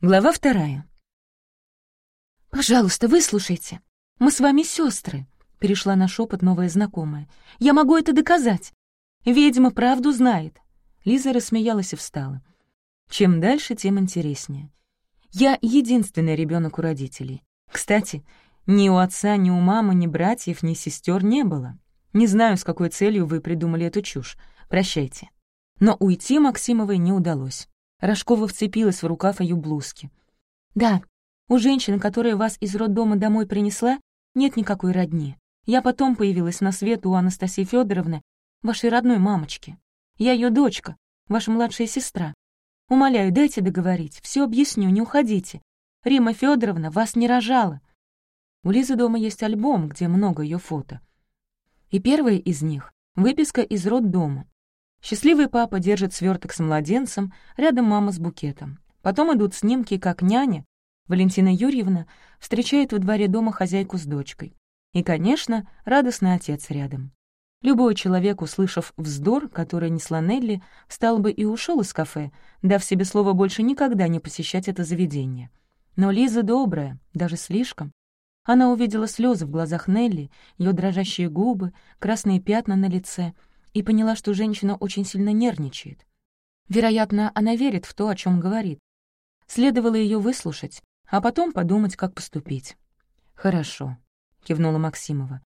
Глава вторая. «Пожалуйста, выслушайте. Мы с вами сестры, перешла на шепот новая знакомая. «Я могу это доказать. Ведьма правду знает». Лиза рассмеялась и встала. Чем дальше, тем интереснее. Я единственный ребенок у родителей. Кстати, ни у отца, ни у мамы, ни братьев, ни сестер не было. Не знаю, с какой целью вы придумали эту чушь. Прощайте. Но уйти Максимовой не удалось. Рожкова вцепилась в рукав ее блузки. «Да, у женщины, которая вас из роддома домой принесла, нет никакой родни. Я потом появилась на свет у Анастасии Федоровны, вашей родной мамочки. Я ее дочка, ваша младшая сестра. Умоляю, дайте договорить, все объясню, не уходите. Рима Федоровна вас не рожала». У Лизы дома есть альбом, где много ее фото. И первое из них — выписка из роддома. Счастливый папа держит сверток с младенцем, рядом мама с букетом. Потом идут снимки, как няня, Валентина Юрьевна, встречает во дворе дома хозяйку с дочкой. И, конечно, радостный отец рядом. Любой человек, услышав вздор, который несла Нелли, встал бы и ушел из кафе, дав себе слово больше никогда не посещать это заведение. Но Лиза добрая, даже слишком. Она увидела слезы в глазах Нелли, ее дрожащие губы, красные пятна на лице — и поняла, что женщина очень сильно нервничает. Вероятно, она верит в то, о чем говорит. Следовало ее выслушать, а потом подумать, как поступить. «Хорошо», — кивнула Максимова.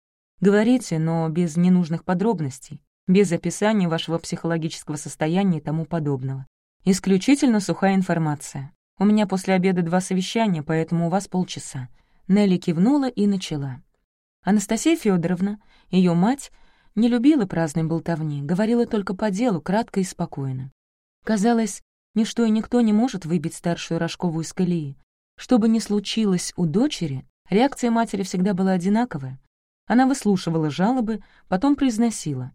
«Говорите, но без ненужных подробностей, без описания вашего психологического состояния и тому подобного. Исключительно сухая информация. У меня после обеда два совещания, поэтому у вас полчаса». Нелли кивнула и начала. Анастасия Федоровна, ее мать, не любила праздной болтовни, говорила только по делу, кратко и спокойно. Казалось, ничто и никто не может выбить старшую Рожкову из колеи. Что бы ни случилось у дочери, реакция матери всегда была одинаковая. Она выслушивала жалобы, потом произносила.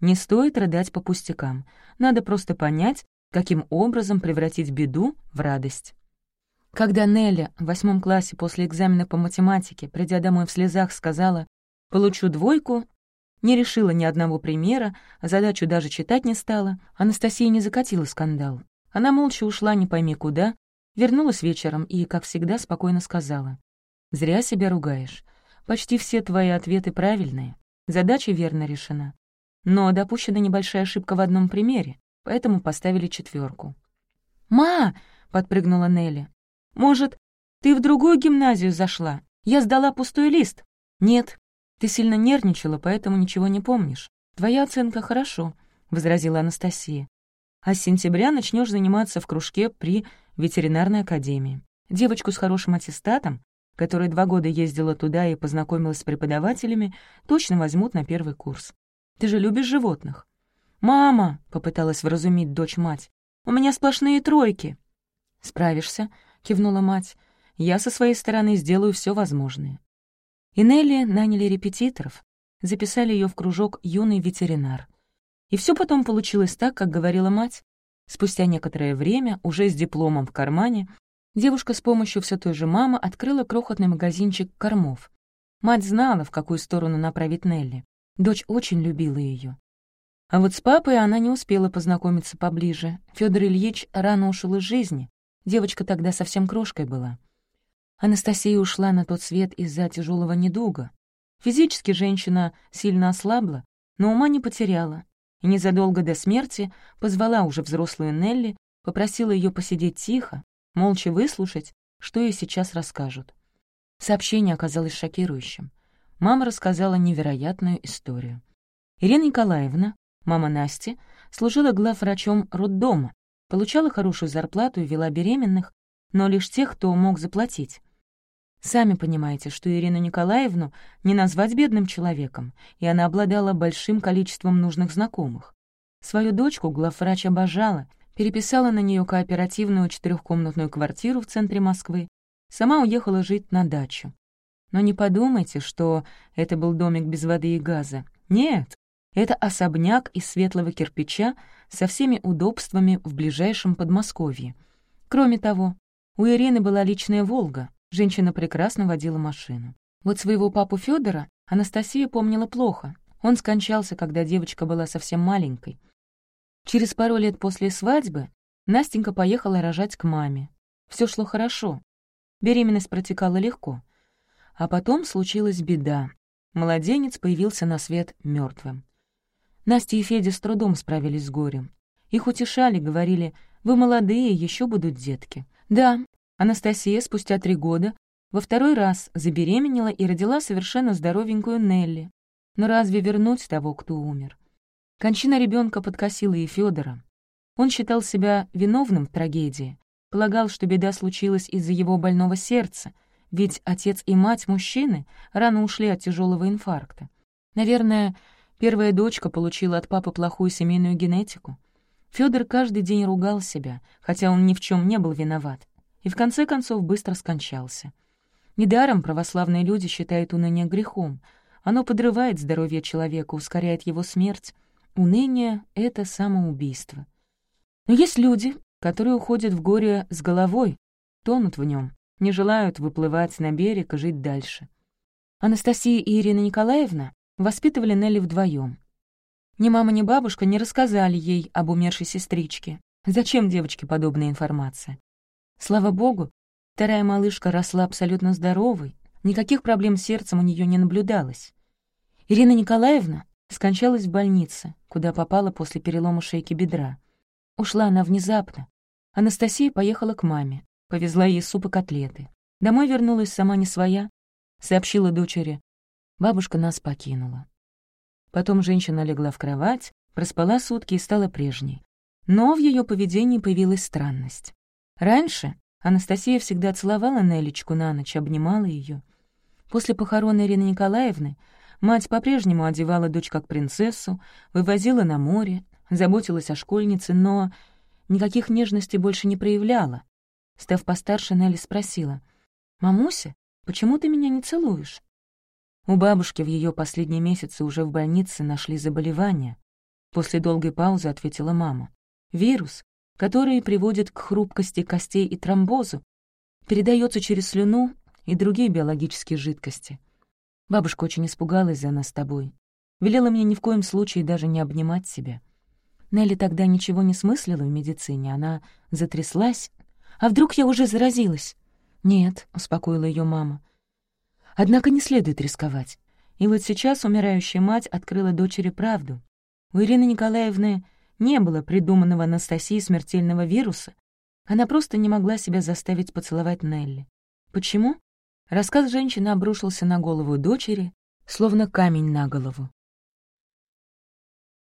Не стоит рыдать по пустякам, надо просто понять, каким образом превратить беду в радость. Когда Нелли в восьмом классе после экзамена по математике, придя домой в слезах, сказала «получу двойку», не решила ни одного примера, а задачу даже читать не стала, Анастасия не закатила скандал. Она молча ушла не пойми куда, вернулась вечером и, как всегда, спокойно сказала. «Зря себя ругаешь. Почти все твои ответы правильные. Задача верно решена. Но допущена небольшая ошибка в одном примере, поэтому поставили четверку. «Ма!» — подпрыгнула Нелли. «Может, ты в другую гимназию зашла? Я сдала пустой лист». «Нет, ты сильно нервничала, поэтому ничего не помнишь. Твоя оценка хорошо», — возразила Анастасия. «А с сентября начнешь заниматься в кружке при ветеринарной академии. Девочку с хорошим аттестатом, которая два года ездила туда и познакомилась с преподавателями, точно возьмут на первый курс. Ты же любишь животных». «Мама!» — попыталась вразумить дочь-мать. «У меня сплошные тройки». «Справишься», — кивнула мать. «Я со своей стороны сделаю все возможное. И Нелли наняли репетиторов, записали ее в кружок «Юный ветеринар». И все потом получилось так, как говорила мать. Спустя некоторое время, уже с дипломом в кармане, девушка с помощью все той же мамы открыла крохотный магазинчик кормов. Мать знала, в какую сторону направить Нелли. Дочь очень любила ее. А вот с папой она не успела познакомиться поближе. Федор Ильич рано ушел из жизни. Девочка тогда совсем крошкой была. Анастасия ушла на тот свет из-за тяжелого недуга. Физически женщина сильно ослабла, но ума не потеряла. И незадолго до смерти позвала уже взрослую Нелли, попросила ее посидеть тихо, молча выслушать, что ей сейчас расскажут. Сообщение оказалось шокирующим. Мама рассказала невероятную историю. Ирина Николаевна, мама Насти, служила главврачом роддома, получала хорошую зарплату и вела беременных, но лишь тех, кто мог заплатить. Сами понимаете, что Ирину Николаевну не назвать бедным человеком, и она обладала большим количеством нужных знакомых. Свою дочку главврач обожала, переписала на нее кооперативную четырехкомнатную квартиру в центре Москвы, сама уехала жить на дачу. Но не подумайте, что это был домик без воды и газа. Нет, это особняк из светлого кирпича со всеми удобствами в ближайшем Подмосковье. Кроме того, у Ирины была личная «Волга», Женщина прекрасно водила машину. Вот своего папу Федора Анастасия помнила плохо. Он скончался, когда девочка была совсем маленькой. Через пару лет после свадьбы Настенька поехала рожать к маме. Все шло хорошо. Беременность протекала легко. А потом случилась беда. Младенец появился на свет мертвым. Настя и Федя с трудом справились с горем. Их утешали, говорили, «Вы молодые, еще будут детки». Да, Анастасия спустя три года во второй раз забеременела и родила совершенно здоровенькую Нелли. Но разве вернуть того, кто умер? Кончина ребенка подкосила и Федора. Он считал себя виновным в трагедии, полагал, что беда случилась из-за его больного сердца, ведь отец и мать мужчины рано ушли от тяжелого инфаркта. Наверное, первая дочка получила от папы плохую семейную генетику. Федор каждый день ругал себя, хотя он ни в чем не был виноват, и в конце концов быстро скончался. Недаром православные люди считают уныние грехом. Оно подрывает здоровье человека, ускоряет его смерть. Уныние — это самоубийство. Но есть люди, которые уходят в горе с головой, тонут в нем, не желают выплывать на берег и жить дальше. Анастасия и Ирина Николаевна воспитывали Нелли вдвоем. Ни мама, ни бабушка не рассказали ей об умершей сестричке. Зачем девочке подобная информация? Слава богу, вторая малышка росла абсолютно здоровой, никаких проблем с сердцем у нее не наблюдалось. Ирина Николаевна скончалась в больнице, куда попала после перелома шейки бедра. Ушла она внезапно. Анастасия поехала к маме, повезла ей суп и котлеты. Домой вернулась сама не своя, сообщила дочери. Бабушка нас покинула. Потом женщина легла в кровать, проспала сутки и стала прежней. Но в ее поведении появилась странность. Раньше Анастасия всегда целовала Нелечку на ночь, обнимала ее. После похорон Ирины Николаевны мать по-прежнему одевала дочь как принцессу, вывозила на море, заботилась о школьнице, но никаких нежностей больше не проявляла. Став постарше, Нелли спросила, «Мамуся, почему ты меня не целуешь?» У бабушки в ее последние месяцы уже в больнице нашли заболевание. После долгой паузы ответила мама. Вирус, который приводит к хрупкости костей и тромбозу, передается через слюну и другие биологические жидкости. Бабушка очень испугалась за нас с тобой. Велела мне ни в коем случае даже не обнимать себя. Нелли тогда ничего не смыслила в медицине, она затряслась. «А вдруг я уже заразилась?» «Нет», — успокоила ее мама. «Однако не следует рисковать. И вот сейчас умирающая мать открыла дочери правду. У Ирины Николаевны не было придуманного Анастасии смертельного вируса. Она просто не могла себя заставить поцеловать Нелли. Почему? Рассказ женщины обрушился на голову дочери, словно камень на голову.